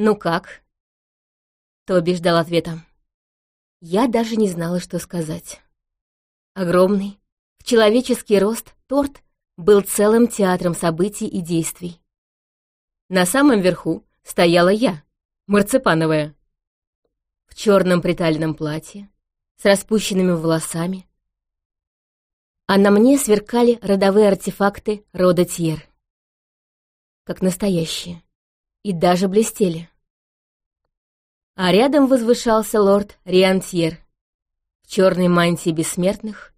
«Ну как?» Тоби ждал ответа. Я даже не знала, что сказать. Огромный, в человеческий рост торт был целым театром событий и действий. На самом верху стояла я, марципановая, в черном притальном платье, с распущенными волосами, а на мне сверкали родовые артефакты рода Тьер. Как настоящие. И даже блестели. А рядом возвышался лорд Риантьер в черной мантии бессмертных,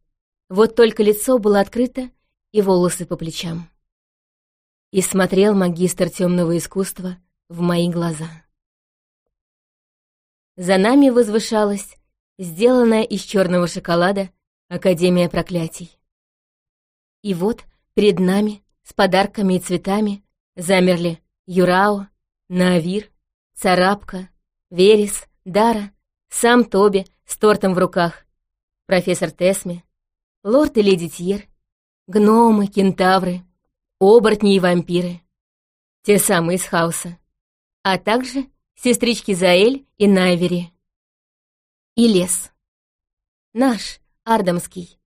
вот только лицо было открыто и волосы по плечам. И смотрел магистр темного искусства в мои глаза. За нами возвышалась, сделанная из черного шоколада, Академия проклятий. И вот перед нами с подарками и цветами замерли Юрао, Наавир, Царапка, Верес, Дара, сам Тоби с тортом в руках, профессор Тесми, лорд и леди Тьер, гномы, кентавры, оборотни и вампиры, те самые из хаоса, а также сестрички Заэль и Найвери. И лес. Наш, Ардамский,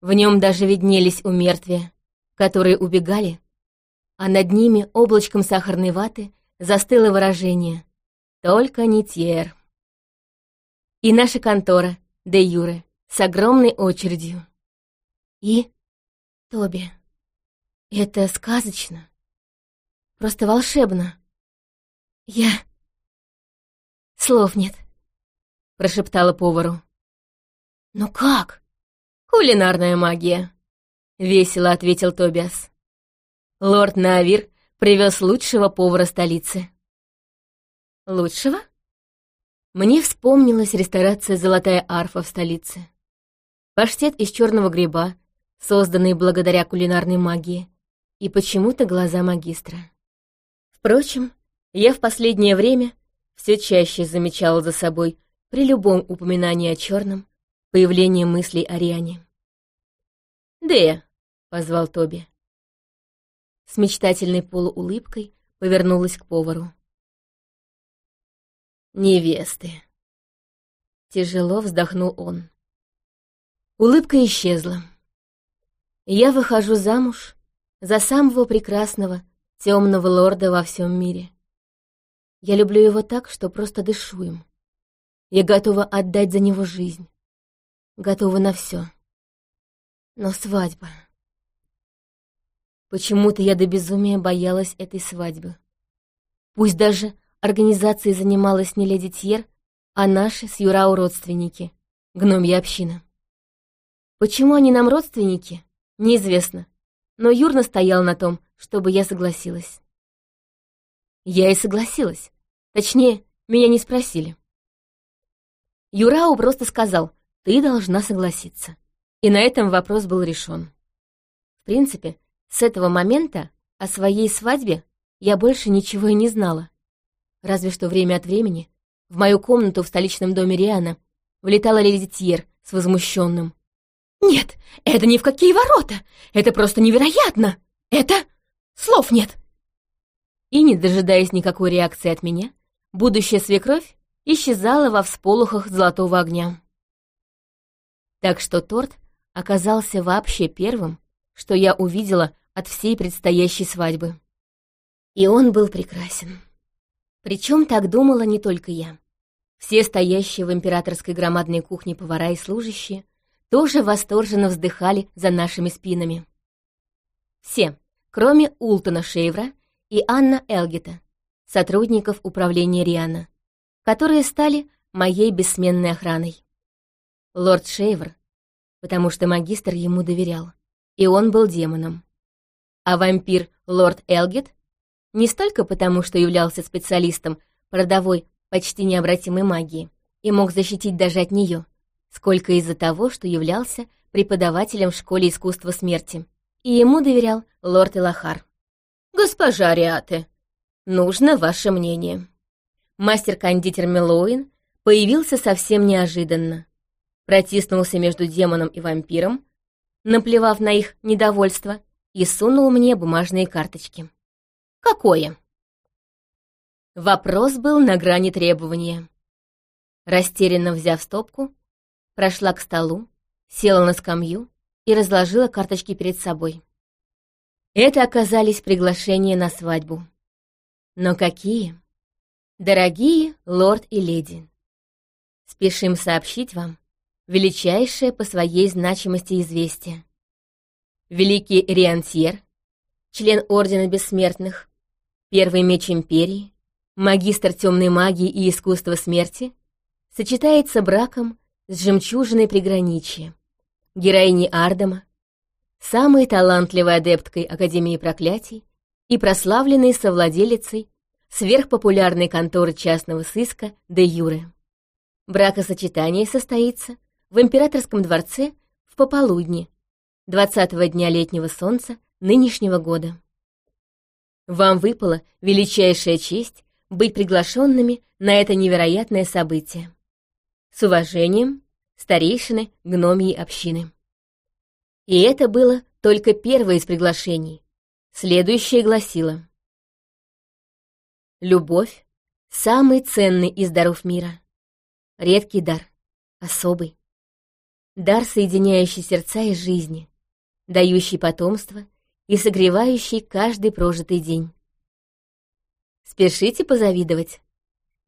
в нем даже виднелись умертвия, которые убегали, а над ними облачком сахарной ваты застыло выражение «Только не Тьер». И наша контора, де Юре, с огромной очередью. И Тоби. Это сказочно. Просто волшебно. Я... Слов нет, прошептала повару. Но как? «Кулинарная магия», — весело ответил Тобиас. «Лорд Навир привез лучшего повара столицы». «Лучшего?» Мне вспомнилась ресторация «Золотая арфа» в столице. Паштет из черного гриба, созданный благодаря кулинарной магии, и почему-то глаза магистра. Впрочем, я в последнее время все чаще замечала за собой при любом упоминании о черном появление мыслей о Риане. «Дея!» — позвал Тоби. С мечтательной полуулыбкой повернулась к повару. «Невесты!» Тяжело вздохнул он. Улыбка исчезла. Я выхожу замуж за самого прекрасного темного лорда во всем мире. Я люблю его так, что просто дышу им. Я готова отдать за него жизнь готова на все. Но свадьба... Почему-то я до безумия боялась этой свадьбы. Пусть даже организацией занималась не леди Тьер, а наши с Юрау родственники, гномья община. Почему они нам родственники, неизвестно, но Юр настоял на том, чтобы я согласилась. Я и согласилась. Точнее, меня не спросили. Юрау просто сказал, ты должна согласиться. И на этом вопрос был решен. В принципе, с этого момента о своей свадьбе я больше ничего и не знала. Разве что время от времени в мою комнату в столичном доме Риана влетала леди с возмущенным. «Нет, это ни в какие ворота! Это просто невероятно! Это... слов нет!» И, не дожидаясь никакой реакции от меня, будущая свекровь исчезала во всполохах золотого огня. Так что торт оказался вообще первым, что я увидела от всей предстоящей свадьбы. И он был прекрасен. Причем так думала не только я. Все стоящие в императорской громадной кухне повара и служащие тоже восторженно вздыхали за нашими спинами. Все, кроме Ултона Шейвра и Анна Элгета, сотрудников управления Риана, которые стали моей бессменной охраной лорд Шейвер, потому что магистр ему доверял, и он был демоном. А вампир лорд Элгет не столько потому, что являлся специалистом по родовой, почти необратимой магии и мог защитить даже от нее, сколько из-за того, что являлся преподавателем в школе искусства смерти, и ему доверял лорд Элахар. «Госпожа Риате, нужно ваше мнение». Мастер-кондитер Мелоуин появился совсем неожиданно протиснулся между демоном и вампиром, наплевав на их недовольство, и сунул мне бумажные карточки. «Какое?» Вопрос был на грани требования. Растерянно взяв стопку, прошла к столу, села на скамью и разложила карточки перед собой. Это оказались приглашения на свадьбу. Но какие? Дорогие лорд и леди, спешим сообщить вам величайшее по своей значимости известие. Великий Риантьер, член Ордена Бессмертных, первый меч Империи, магистр темной магии и искусства смерти, сочетается браком с жемчужиной приграничья, героиней Ардама, самой талантливой адепткой Академии проклятий и прославленной совладелицей сверхпопулярной конторы частного сыска де Юре. Бракосочетание состоится в императорском дворце в пополудни, 20-го дня летнего солнца нынешнего года. Вам выпала величайшая честь быть приглашенными на это невероятное событие. С уважением, старейшины гномьей общины. И это было только первое из приглашений. Следующее гласило. Любовь — самый ценный из даров мира. Редкий дар, особый. Дар, соединяющий сердца и жизни, дающий потомство и согревающий каждый прожитый день. Спешите позавидовать.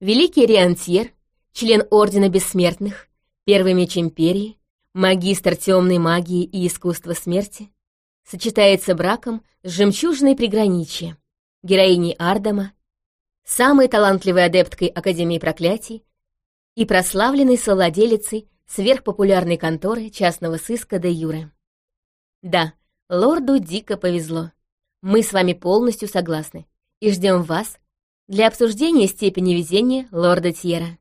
Великий Риантьер, член Ордена Бессмертных, первый меч Империи, магистр темной магии и искусства смерти, сочетается браком с жемчужной приграничья, героиней Ардама, самой талантливой адепткой Академии проклятий и прославленной совладелицей сверхпопулярной конторы частного сыска де Юре. Да, лорду дико повезло. Мы с вами полностью согласны и ждем вас для обсуждения степени везения лорда Тьера.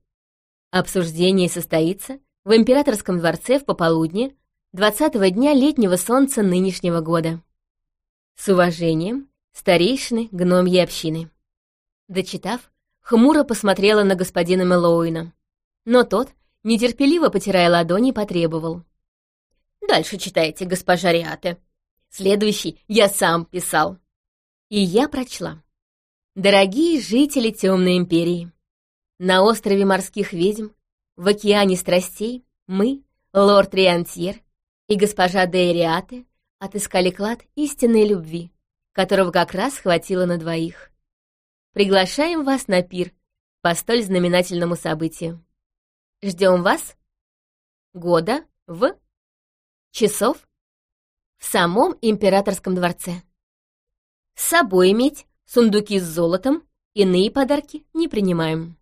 Обсуждение состоится в императорском дворце в пополудни 20-го дня летнего солнца нынешнего года. С уважением, старейшины гномьей общины. Дочитав, хмуро посмотрела на господина Мэллоуина, но тот, нетерпеливо потирая ладони, потребовал. «Дальше читайте, госпожа Риате. Следующий я сам писал». И я прочла. Дорогие жители Темной Империи, на острове морских ведьм, в океане страстей, мы, лорд Риантьер и госпожа Дейриате, отыскали клад истинной любви, которого как раз хватило на двоих. Приглашаем вас на пир по столь знаменательному событию. Ждем вас года в часов в самом императорском дворце. С собой иметь сундуки с золотом, иные подарки не принимаем».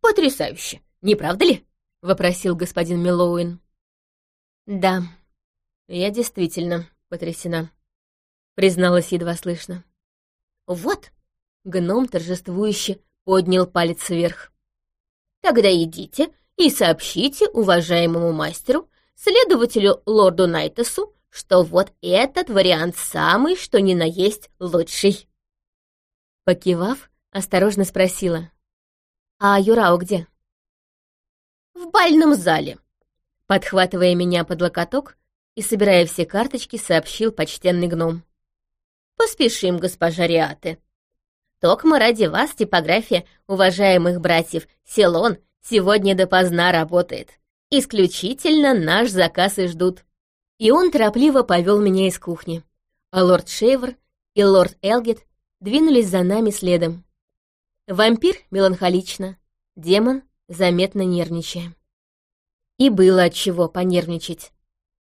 «Потрясающе, не правда ли?» — вопросил господин Миллоуин. «Да, я действительно потрясена», — призналась едва слышно. «Вот», — гном торжествующе поднял палец вверх. «Тогда идите и сообщите уважаемому мастеру, следователю лорду Найтесу, что вот этот вариант самый, что ни на есть лучший». Покивав, осторожно спросила. «А Юрао где?» «В бальном зале», — подхватывая меня под локоток и собирая все карточки, сообщил почтенный гном. «Поспешим, госпожа Риаты. Токма ради вас типография уважаемых братьев Селон сегодня допоздна работает. Исключительно наш заказ и ждут». И он торопливо повел меня из кухни. А лорд Шейвер и лорд Элгет двинулись за нами следом. Вампир меланхолично, демон заметно нервничая. И было от чего понервничать.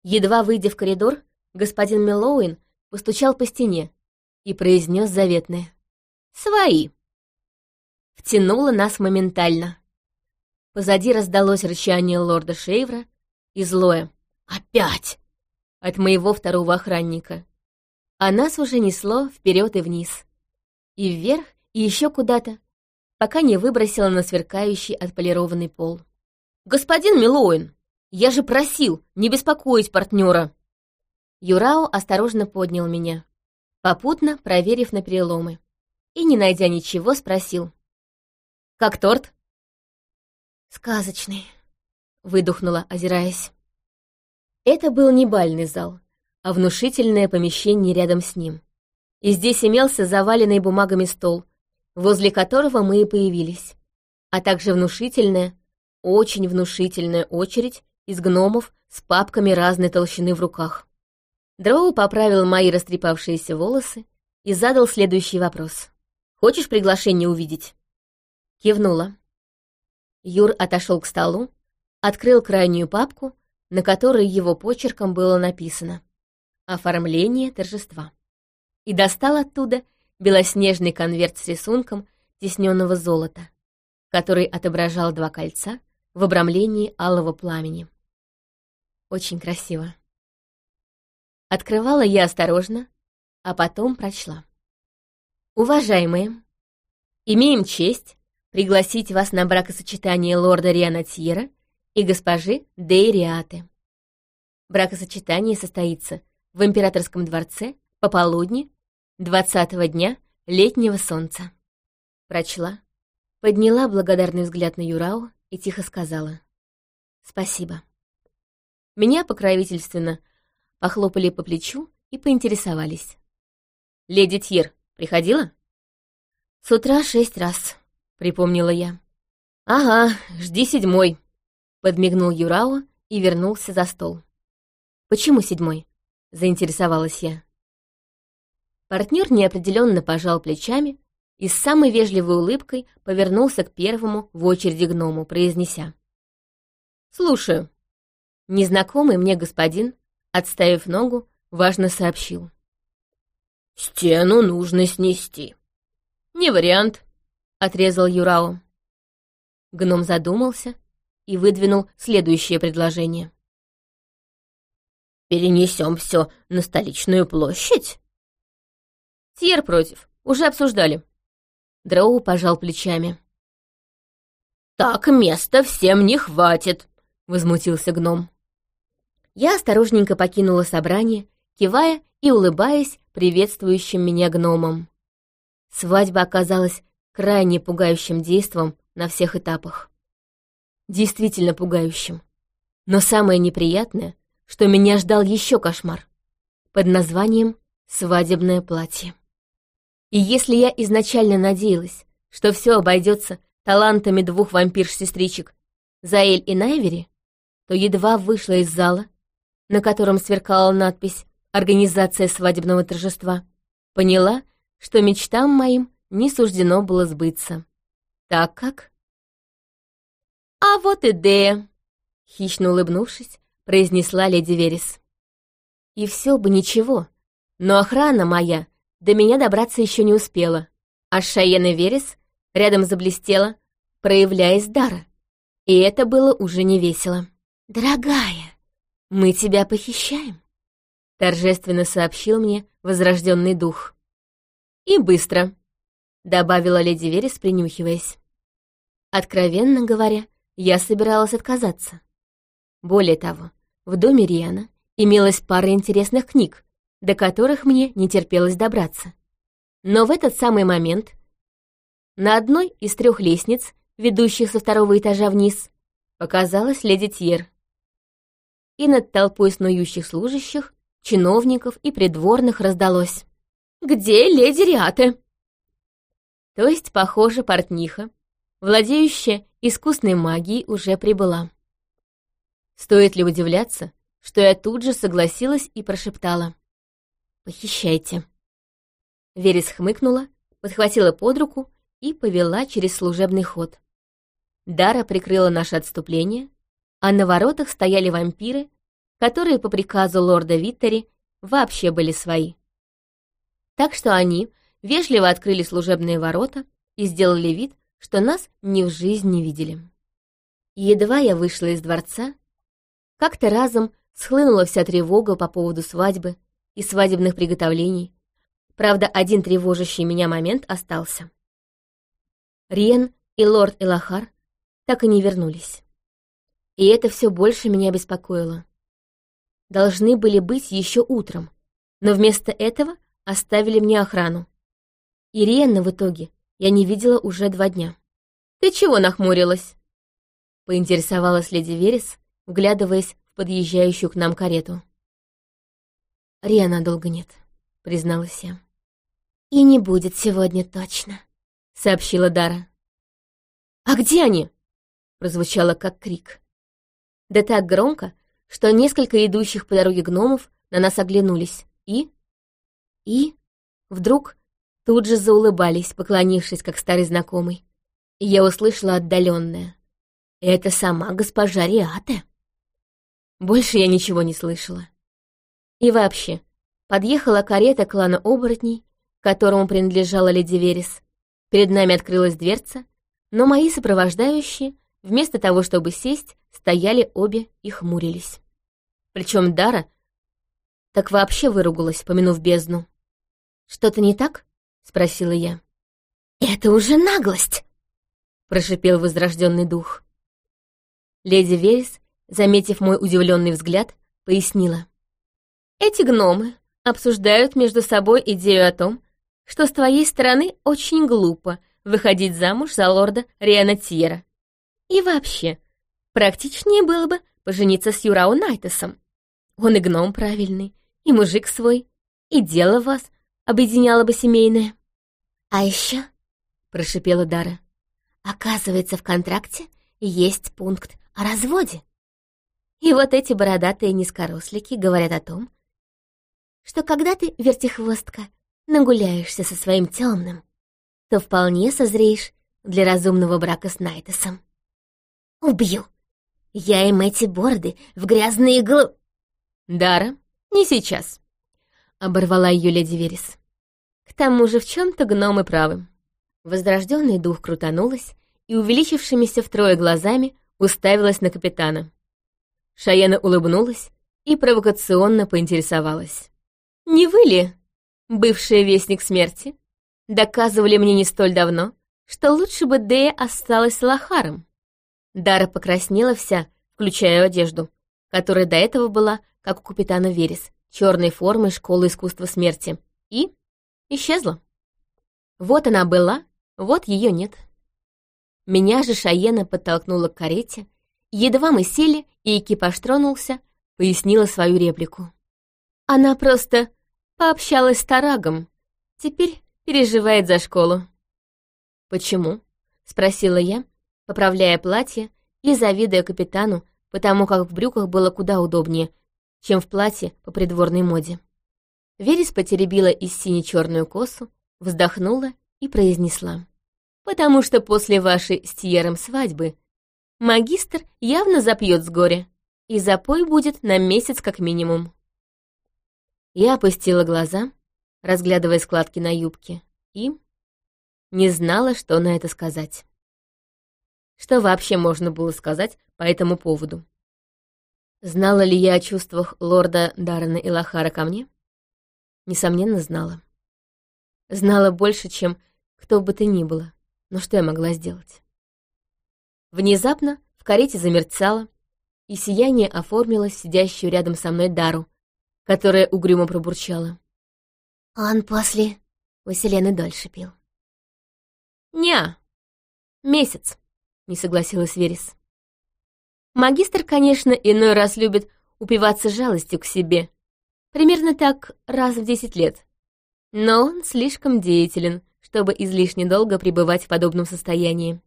Едва выйдя в коридор, господин Меллоуин постучал по стене и произнес заветное. «Свои!» Втянуло нас моментально. Позади раздалось рычание лорда Шейвра и злое «Опять!» от моего второго охранника. А нас уже несло вперед и вниз и вверх, и еще куда-то, пока не выбросила на сверкающий отполированный пол. «Господин Милоин, я же просил не беспокоить партнера!» Юрао осторожно поднял меня, попутно проверив на переломы, и, не найдя ничего, спросил. «Как торт?» «Сказочный», — выдохнула, озираясь. Это был не бальный зал, а внушительное помещение рядом с ним и здесь имелся заваленный бумагами стол возле которого мы и появились, а также внушительная, очень внушительная очередь из гномов с папками разной толщины в руках. Дроу поправил мои растрепавшиеся волосы и задал следующий вопрос. «Хочешь приглашение увидеть?» Кивнула. Юр отошел к столу, открыл крайнюю папку, на которой его почерком было написано «Оформление торжества» и достал оттуда белоснежный конверт с рисунком тесненного золота, который отображал два кольца в обрамлении алого пламени. Очень красиво. Открывала я осторожно, а потом прочла. «Уважаемые, имеем честь пригласить вас на бракосочетание лорда Рианатьера и госпожи Дейриаты. Бракосочетание состоится в императорском дворце пополудни двадцатого дня летнего солнца. Прочла, подняла благодарный взгляд на Юрау и тихо сказала «Спасибо». Меня покровительственно похлопали по плечу и поинтересовались. «Леди Тьер приходила?» «С утра шесть раз», — припомнила я. «Ага, жди седьмой», — подмигнул Юрао и вернулся за стол. «Почему седьмой?» — заинтересовалась я. Партнер неопределенно пожал плечами и с самой вежливой улыбкой повернулся к первому в очереди гному, произнеся. «Слушаю». Незнакомый мне господин, отставив ногу, важно сообщил. «Стену нужно снести». «Не вариант», — отрезал Юрао. Гном задумался и выдвинул следующее предложение. «Перенесем все на столичную площадь?» Тьер против. Уже обсуждали. Дроу пожал плечами. «Так места всем не хватит», — возмутился гном. Я осторожненько покинула собрание, кивая и улыбаясь приветствующим меня гномам. Свадьба оказалась крайне пугающим действом на всех этапах. Действительно пугающим. Но самое неприятное, что меня ждал еще кошмар под названием «Свадебное платье». И если я изначально надеялась, что все обойдется талантами двух вампирш-сестричек, Заэль и Найвери, то едва вышла из зала, на котором сверкала надпись «Организация свадебного торжества», поняла, что мечтам моим не суждено было сбыться. Так как... «А вот и Дея!» — хищно улыбнувшись, произнесла леди Верес. И все бы ничего, но охрана моя до меня добраться еще не успела, а Шайена Верес рядом заблестела, проявляясь дара. И это было уже не весело. «Дорогая, мы тебя похищаем», — торжественно сообщил мне возрожденный дух. «И быстро», — добавила леди Верес, принюхиваясь. Откровенно говоря, я собиралась отказаться. Более того, в доме Риана имелась пара интересных книг, до которых мне не терпелось добраться. Но в этот самый момент на одной из трех лестниц, ведущих со второго этажа вниз, показалась леди Тьер. И над толпой снующих служащих, чиновников и придворных раздалось. «Где леди Риате?» То есть, похоже, портниха, владеющая искусной магией, уже прибыла. Стоит ли удивляться, что я тут же согласилась и прошептала. «Похищайте». Верес хмыкнула, подхватила под руку и повела через служебный ход. Дара прикрыла наше отступление, а на воротах стояли вампиры, которые по приказу лорда Виттери вообще были свои. Так что они вежливо открыли служебные ворота и сделали вид, что нас ни в жизнь не видели. едва я вышла из дворца, как-то разом схлынула вся тревога по поводу свадьбы, и свадебных приготовлений. Правда, один тревожащий меня момент остался. Риен и лорд Элахар так и не вернулись. И это все больше меня беспокоило. Должны были быть еще утром, но вместо этого оставили мне охрану. И в итоге я не видела уже два дня. «Ты чего нахмурилась?» — поинтересовалась леди Верес, вглядываясь в подъезжающую к нам карету. «Риана долго нет», — призналась я. «И не будет сегодня точно», — сообщила Дара. «А где они?» — прозвучало как крик. Да так громко, что несколько идущих по дороге гномов на нас оглянулись. И... И... Вдруг тут же заулыбались, поклонившись, как старый знакомый. Я услышала отдаленное. «Это сама госпожа Риате». Больше я ничего не слышала. И вообще, подъехала карета клана оборотней, которому принадлежала леди Верес. Перед нами открылась дверца, но мои сопровождающие, вместо того, чтобы сесть, стояли обе и хмурились. Причем Дара так вообще выругалась, помянув бездну. «Что-то не так?» — спросила я. «Это уже наглость!» — прошипел возрожденный дух. Леди Верес заметив мой удивленный взгляд, пояснила. «Эти гномы обсуждают между собой идею о том, что с твоей стороны очень глупо выходить замуж за лорда Риана Тьера. И вообще, практичнее было бы пожениться с Юрау Найтесом. Он и гном правильный, и мужик свой, и дело вас объединяло бы семейное». «А еще», — прошипела Дара, — «оказывается, в контракте есть пункт о разводе». И вот эти бородатые низкорослики говорят о том, что когда ты, вертихвостка, нагуляешься со своим темным, то вполне созреешь для разумного брака с Найтесом. Убью! Я им эти борды в грязные глу... Дара, не сейчас, — оборвала ее леди Верес. К тому же в чем то гномы правы. Возрожденный дух крутанулась и увеличившимися втрое глазами уставилась на капитана. Шаяна улыбнулась и провокационно поинтересовалась. «Не вы ли, бывший вестник смерти, доказывали мне не столь давно, что лучше бы Дея осталась лохаром?» Дара покраснела вся, включая одежду, которая до этого была, как у капитана Верес, черной формы школы искусства смерти, и исчезла. Вот она была, вот ее нет. Меня же Шаена подтолкнула к карете, Едва мы сели, и экипаж тронулся, пояснила свою реплику. Она просто пообщалась с Тарагом, теперь переживает за школу. «Почему?» — спросила я, поправляя платье и завидуя капитану, потому как в брюках было куда удобнее, чем в платье по придворной моде. Верес потеребила из сине-черную косу, вздохнула и произнесла. «Потому что после вашей с Тьером свадьбы Магистр явно запьет с горя, и запой будет на месяц как минимум. Я опустила глаза, разглядывая складки на юбке, и не знала, что на это сказать. Что вообще можно было сказать по этому поводу? Знала ли я о чувствах лорда Даррена и Лохара ко мне? Несомненно, знала. Знала больше, чем кто бы то ни было, но что я могла сделать? Внезапно в карете замерцало, и сияние оформилось сидящую рядом со мной Дару, которая угрюмо пробурчала. «Он после Василены дольше пил». «Не, месяц», — не согласилась Верес. «Магистр, конечно, иной раз любит упиваться жалостью к себе. Примерно так раз в десять лет. Но он слишком деятелен, чтобы излишне долго пребывать в подобном состоянии.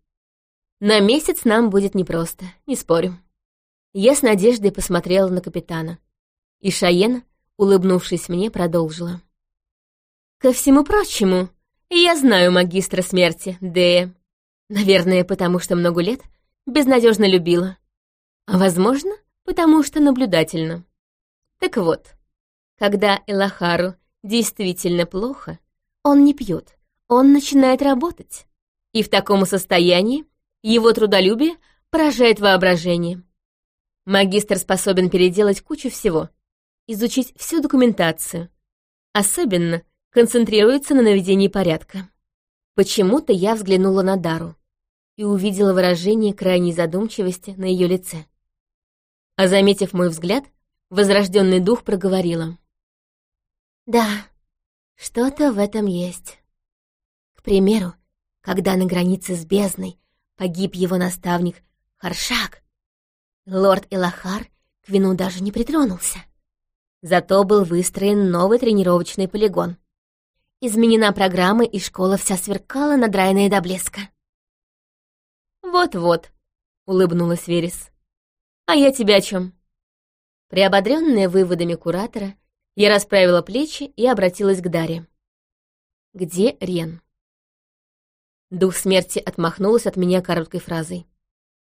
На месяц нам будет непросто, не спорю. Я с надеждой посмотрела на капитана. И Шаена, улыбнувшись мне, продолжила. Ко всему прочему, я знаю магистра смерти, Дея. Наверное, потому что много лет безнадежно любила. Возможно, потому что наблюдательно. Так вот, когда Элахару действительно плохо, он не пьет, он начинает работать. И в таком состоянии его трудолюбие поражает воображение. Магистр способен переделать кучу всего, изучить всю документацию. Особенно концентрируется на наведении порядка. Почему-то я взглянула на Дару и увидела выражение крайней задумчивости на ее лице. А заметив мой взгляд, возрожденный дух проговорила. «Да, что-то в этом есть. К примеру, когда на границе с бездной Погиб его наставник Харшак. Лорд Элахар к вину даже не притронулся. Зато был выстроен новый тренировочный полигон. изменена программа, и школа вся сверкала надраенная до блеска. «Вот-вот», — улыбнулась Верес. «А я тебе о чем? Приободренная выводами куратора, я расправила плечи и обратилась к Даре. «Где Рен?» Дух смерти отмахнулась от меня короткой фразой.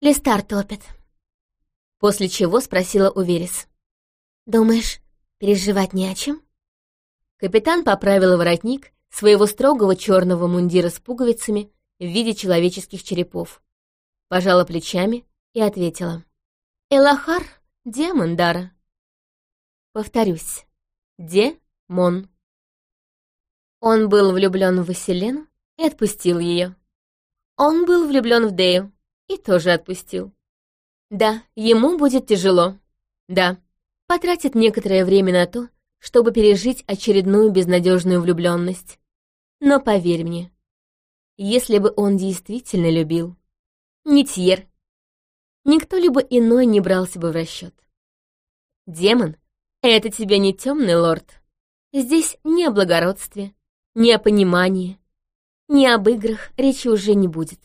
«Листар топит». После чего спросила у Верес. «Думаешь, переживать не о чем?» Капитан поправил воротник своего строгого черного мундира с пуговицами в виде человеческих черепов, пожала плечами и ответила. «Элахар — демон Дара». Повторюсь, демон. Он был влюблен в Василену и отпустил ее. Он был влюблен в Дею и тоже отпустил. Да, ему будет тяжело. Да, потратит некоторое время на то, чтобы пережить очередную безнадежную влюбленность. Но поверь мне, если бы он действительно любил, ни Тьер, никто либо иной не брался бы в расчет. Демон — это тебе не темный лорд. Здесь ни о благородстве, ни о понимании, ни об играх речи уже не будет.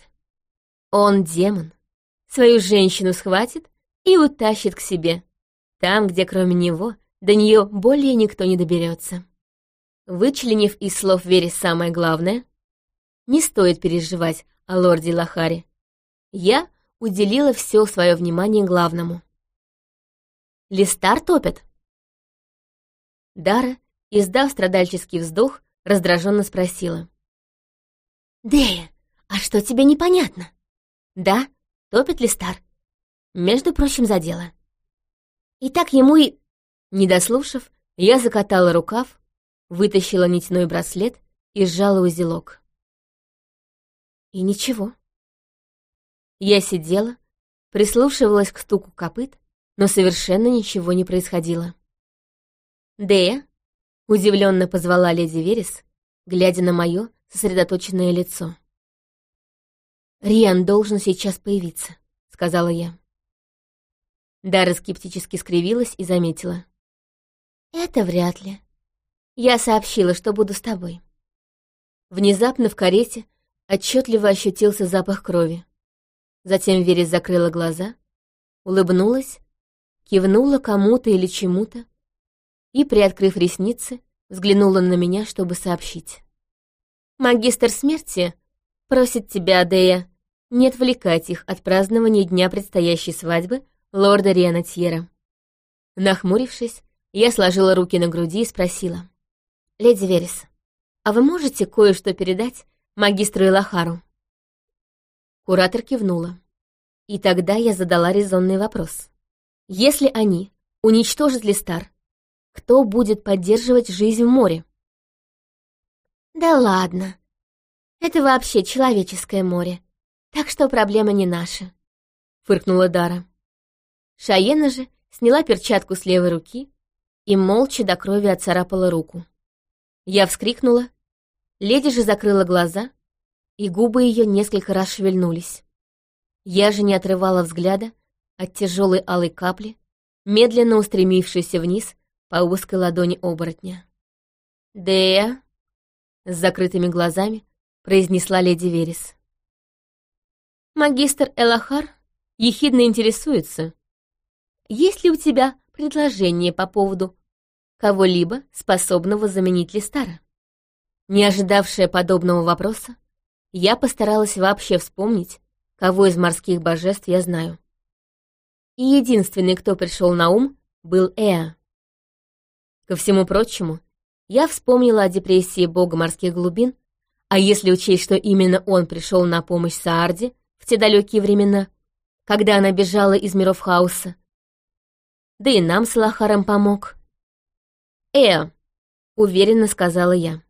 Он демон. Свою женщину схватит и утащит к себе. Там, где кроме него до нее более никто не доберется. Вычленив из слов Вере самое главное, не стоит переживать о лорде Лохаре. Я уделила все свое внимание главному. «Листар топит?» Дара, издав страдальческий вздох, раздраженно спросила. «Дея, а что тебе непонятно?» «Да, топит Листар. Между прочим, за дело». И так ему и не дослушав, я закатала рукав, вытащила нитяной браслет и сжала узелок. И ничего. Я сидела, прислушивалась к стуку копыт, но совершенно ничего не происходило. «Дея?» — удивленно позвала леди Верес, глядя на мое сосредоточенное лицо. «Риан должен сейчас появиться», — сказала я. Дара скептически скривилась и заметила. «Это вряд ли. Я сообщила, что буду с тобой». Внезапно в карете отчетливо ощутился запах крови. Затем Верес закрыла глаза, улыбнулась, кивнула кому-то или чему-то и, приоткрыв ресницы, взглянула на меня, чтобы сообщить. «Магистр смерти просит тебя, Адея, не отвлекать их от празднования дня предстоящей свадьбы лорда Риана Тьера». Нахмурившись, я сложила руки на груди и спросила. «Леди Верес, а вы можете кое-что передать магистру Элахару?» Куратор кивнула. И тогда я задала резонный вопрос. «Если они уничтожат Листар, кто будет поддерживать жизнь в море?» «Да ладно. Это вообще человеческое море, так что проблема не наша», — фыркнула Дара. Шаена же сняла перчатку с левой руки и молча до крови отцарапала руку. Я вскрикнула, леди же закрыла глаза, и губы ее несколько раз шевельнулись. Я же не отрывала взгляда от тяжелой алой капли, медленно устремившейся вниз по узкой ладони оборотня. «Дея!» — с закрытыми глазами произнесла леди Верес. «Магистр Элахар ехидно интересуется, есть ли у тебя предложение по поводу кого-либо, способного заменить Листара. Не ожидавшая подобного вопроса, я постаралась вообще вспомнить, кого из морских божеств я знаю. И единственный, кто пришел на ум, был Эа. Ко всему прочему, я вспомнила о депрессии бога морских глубин, а если учесть, что именно он пришел на помощь Саарде в те далекие времена, когда она бежала из миров хаоса, да и нам с Лахаром помог, «Э!» — уверенно сказала я.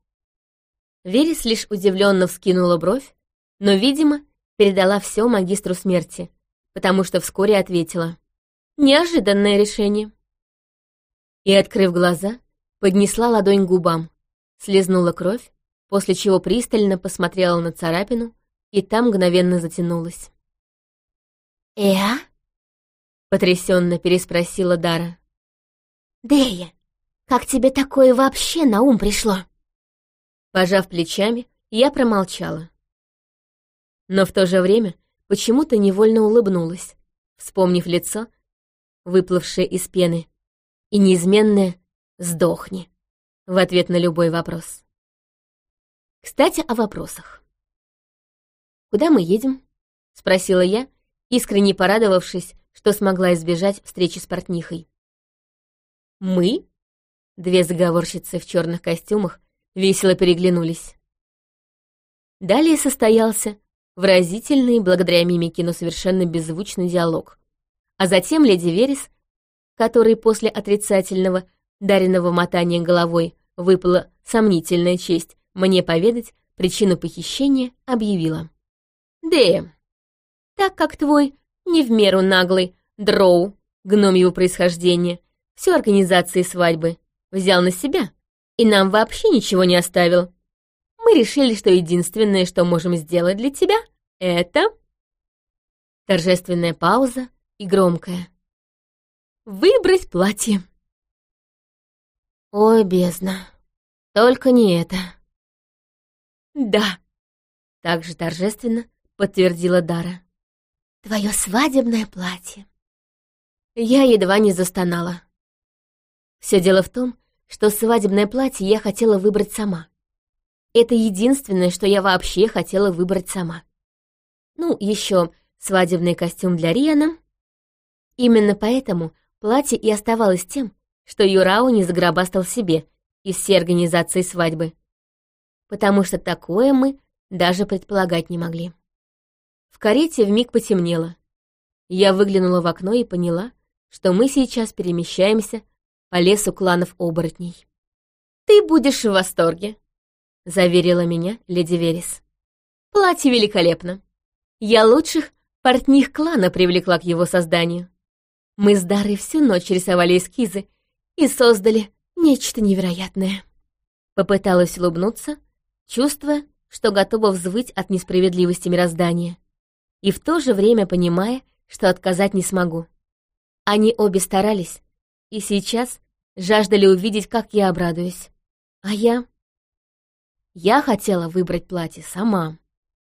Верес лишь удивленно вскинула бровь, но, видимо, передала все магистру смерти, потому что вскоре ответила. «Неожиданное решение». И, открыв глаза, поднесла ладонь к губам, слезнула кровь, после чего пристально посмотрела на царапину, и там мгновенно затянулась. «Эа?» — потрясенно переспросила Дара. «Дея, как тебе такое вообще на ум пришло?» Пожав плечами, я промолчала. Но в то же время почему-то невольно улыбнулась, вспомнив лицо, выплывшее из пены, и неизменное «сдохни» в ответ на любой вопрос. Кстати, о вопросах. «Куда мы едем?» — спросила я, искренне порадовавшись, что смогла избежать встречи с портнихой. «Мы?» Две заговорщицы в черных костюмах весело переглянулись. Далее состоялся выразительный, благодаря мимике, но совершенно беззвучный диалог. А затем леди Верес, которой после отрицательного, даренного мотания головой выпала сомнительная честь мне поведать причину похищения, объявила. «Дея, так как твой не в меру наглый дроу, гном его происхождения, всю организацию свадьбы взял на себя и нам вообще ничего не оставил, мы решили, что единственное, что можем сделать для тебя, это...» Торжественная пауза и громкая. «Выбрать платье». «Ой, бездна, только не это». «Да», — также торжественно подтвердила Дара. «Твое свадебное платье». Я едва не застонала. Все дело в том, что свадебное платье я хотела выбрать сама. Это единственное, что я вообще хотела выбрать сама. Ну, еще свадебный костюм для Риана. Именно поэтому платье и оставалось тем, что Юрау не загробастал себе из всей организации свадьбы. Потому что такое мы даже предполагать не могли. В карете вмиг потемнело. Я выглянула в окно и поняла, что мы сейчас перемещаемся по лесу кланов оборотней. «Ты будешь в восторге», — заверила меня леди Верес. «Платье великолепно. Я лучших портних клана привлекла к его созданию. Мы с Дарой всю ночь рисовали эскизы и создали нечто невероятное». Попыталась улыбнуться, чувствуя, что готова взвыть от несправедливости мироздания, и в то же время понимая, что отказать не смогу. Они обе старались, и сейчас жаждали увидеть, как я обрадуюсь. А я... Я хотела выбрать платье сама.